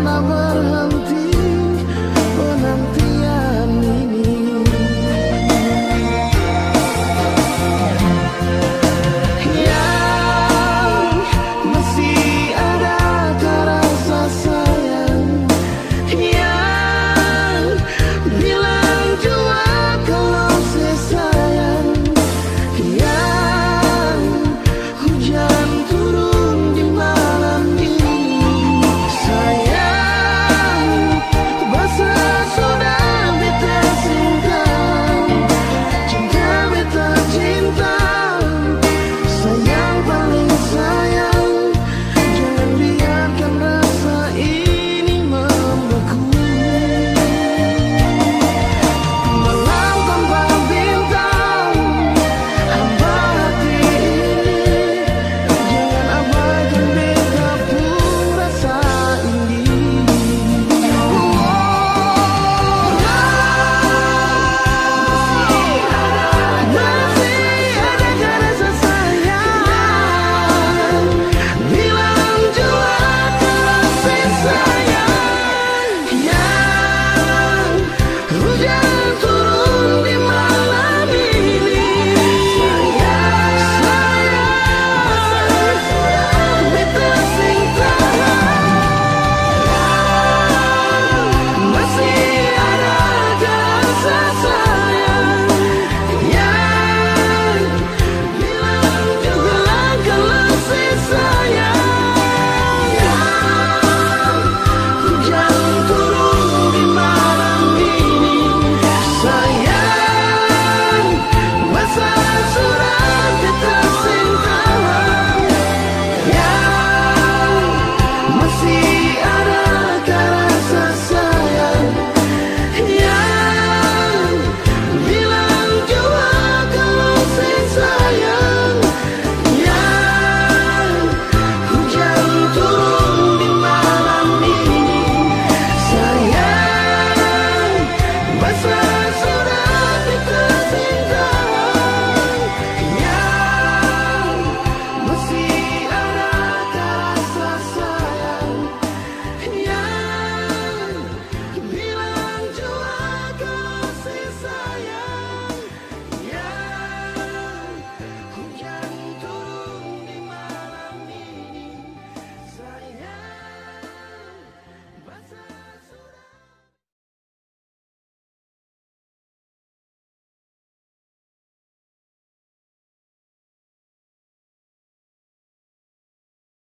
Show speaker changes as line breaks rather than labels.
妈妈